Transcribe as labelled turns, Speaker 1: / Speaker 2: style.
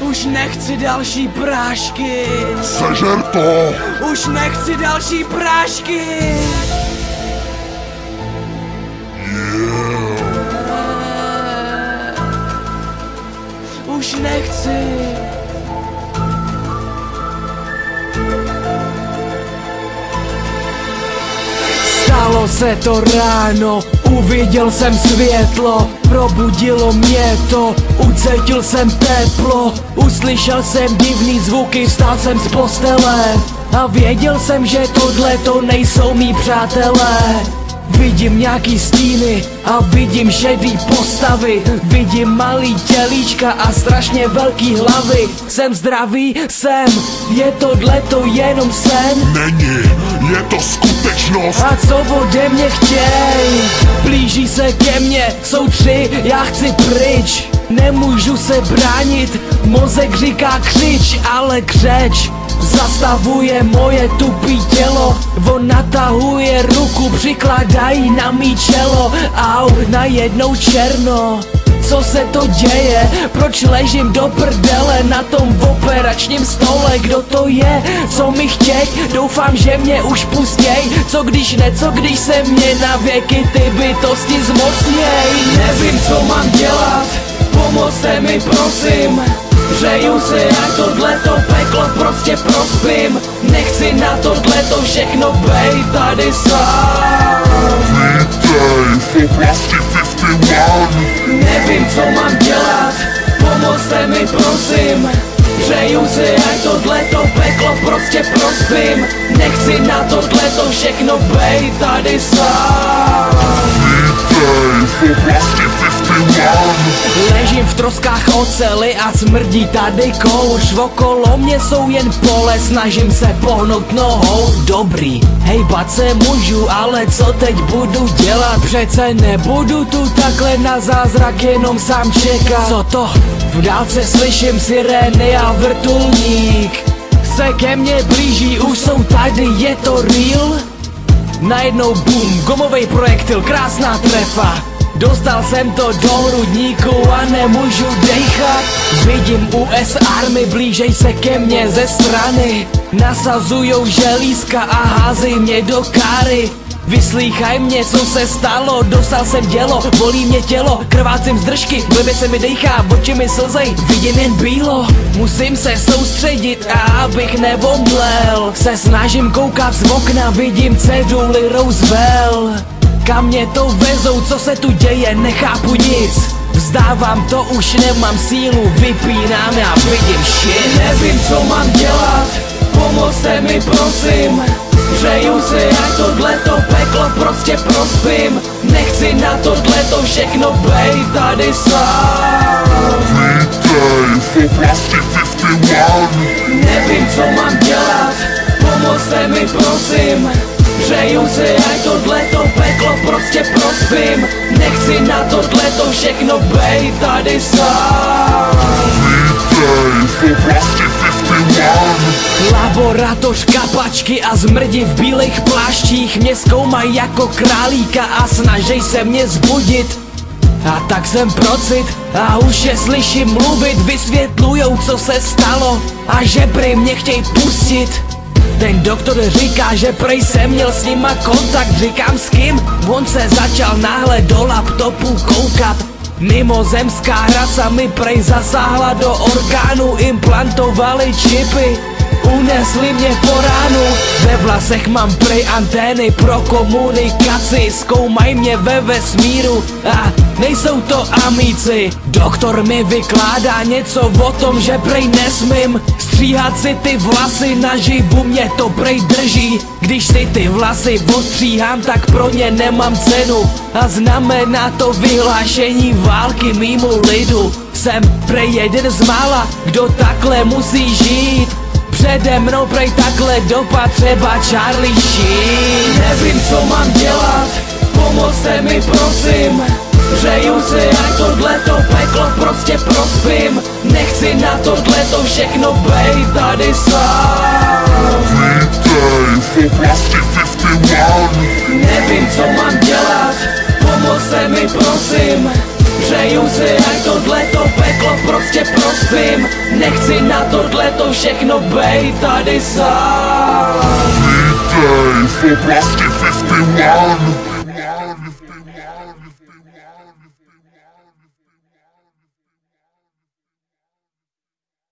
Speaker 1: Už nechci další prášky.
Speaker 2: Sežer to!
Speaker 1: Už nechci další prášky. Se to ráno, uviděl jsem světlo, probudilo mě to, ucítil jsem teplo, uslyšel jsem divný zvuky, vstal jsem z postele a věděl jsem, že tohle to nejsou mý přátelé. Vidím nějaký stíny a vidím šedý postavy. Vidím malý tělíčka a strašně velký hlavy. Jsem zdravý, jsem, je tohle to jenom sen?
Speaker 2: Není, je to skutečnost!
Speaker 1: A co ode mě chtěj? Blíží se ke mně, jsou tři, já chci pryč. Nemůžu se bránit, mozek říká křič, ale křeč Zastavuje moje tupý tělo On natahuje ruku, přikladají na mý čelo Au, najednou černo co se to děje? Proč ležím do prdele na tom operačním stole? Kdo to je? Co mi chtěj? Doufám, že mě už pustěj Co když ne, co když se mě na věky ty bytosti zmocněj? Nevím, co mám dělat Pomozte mi, prosím Přeju si, jak tohleto peklo prostě prospím. Nechci na tohleto všechno bej tady sám.
Speaker 2: Vítej v oblasti 51!
Speaker 1: Nevím, co mám dělat, pomozte mi prosím. Přeju si, jak tohleto peklo prostě prospím. Nechci na tohleto všechno bej tady sám.
Speaker 2: Vítej v oblasti 51!
Speaker 1: Ležím v troskách ocely a smrdí tady kouř Okolo mě jsou jen pole, snažím se pohnout nohou Dobrý, hejbat se můžu, ale co teď budu dělat? Přece nebudu tu takhle na zázrak jenom sám čekat Co to? V dálce slyším sirény a vrtulník Se ke mně blíží, už jsou tady, je to real? Najednou boom, gomovej projektil, krásná trefa Dostal jsem to do hrudníku a nemůžu dechat Vidím US Army, blížej se ke mně ze strany. Nasazujou želízka a házej mě do káry. Vyslýchaj mě, co se stalo, dostal jsem dělo, bolí mě tělo, krvácím z držky, blbě se mi dejchá, oči mi slzej, vidím jen bílo. Musím se soustředit abych nevomlel Se snažím koukat z okna, vidím ceduly Roosevelt kam mě to vezou, co se tu děje, nechápu nic. Vzdávám to, už nemám sílu, vypínám, já vidím shit Nevím, co mám dělat, pomozte mi prosím. Přeju si, jak tohleto peklo prostě prospím. Nechci na tohleto všechno bej tady sám.
Speaker 2: Vítej v oblasti 51!
Speaker 1: Nevím, co mám dělat, pomozte mi prosím Přeju si, jak tohleto peklo prostě prospím. Nechci na tohleto všechno bej tady sám.
Speaker 2: Vítej v oblasti 51!
Speaker 1: Laboratoř kapačky a zmrdi v bílých pláštích. Mě zkoumají jako králíka a snažej se mě zbudit. A tak jsem procit a už je slyším mluvit. Vysvětlujou co se stalo a že prý mě chtěj pustit ten doktor říká, že prej jsem měl s nima kontakt. Říkám s kým? On se začal náhle do laptopu koukat. Mimozemská rasa mi prej zasáhla do orgánu. Implantovali čipy Unesli mě po ránu. Ve vlasech mám prej antény pro komunikaci. Zkoumaj mě ve vesmíru. A nejsou to amíci. Doktor mi vykládá něco o tom, že prej nesmím Stříhat si ty vlasy. Naživu mě to prej drží. Když si ty vlasy ostříhám, tak pro ně nemám cenu. A znamená to vyhlášení války mýmu lidu. Jsem prej jeden z mála, kdo takhle musí žít Přede mnou prej takhle dopad třeba Charlie Sheen. Nevím co mám dělat, pomozte mi prosím. Přeju si, jak tohleto peklo prostě prospím. Nechci na tohleto všechno bej tady sám.
Speaker 2: Vítej v oblasti 51!
Speaker 1: Nevím co mám dělat, pomozte mi prosím. Přeju si, ať tohleto peklo prostě prospím Nechci na tohleto všechno bej tady sám.
Speaker 2: Vítej v oblasti 51